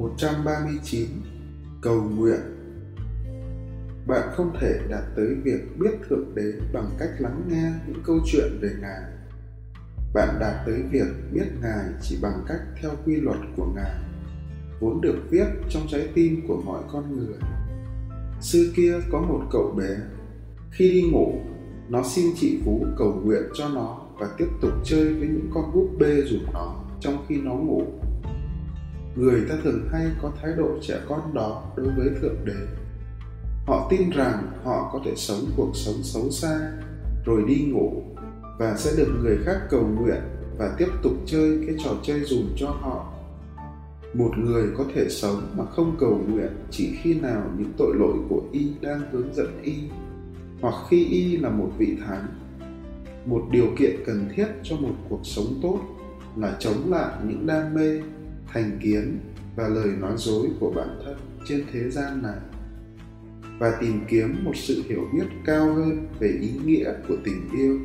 139 Cầu nguyện Bạn không thể đạt tới việc biết Thượng Đế bằng cách lắng nghe những câu chuyện về Ngài. Bạn đạt tới việc biết Ngài chỉ bằng cách theo quy luật của Ngài, vốn được viết trong trái tim của mọi con người. Xưa kia có một cậu bé, khi đi ngủ, nó xin chị Phú cầu nguyện cho nó và tiếp tục chơi với những con búp bê giùm nó trong khi nó ngủ người ta thường hay có thái độ trẻ con đó đối với thượng đế. Họ tin rằng họ có thể sống cuộc sống xấu xa, rồi đi ngủ, và sẽ được người khác cầu nguyện và tiếp tục chơi cái trò chơi dùm cho họ. Một người có thể sống mà không cầu nguyện chỉ khi nào những tội lỗi của y đang hướng dẫn y, hoặc khi y là một vị thánh. Một điều kiện cần thiết cho một cuộc sống tốt là chống lại những đam mê thành kiến và lời nói dối của bản thân trên thế gian này, và tìm kiếm một sự hiểu biết cao hơn về ý nghĩa của tình yêu.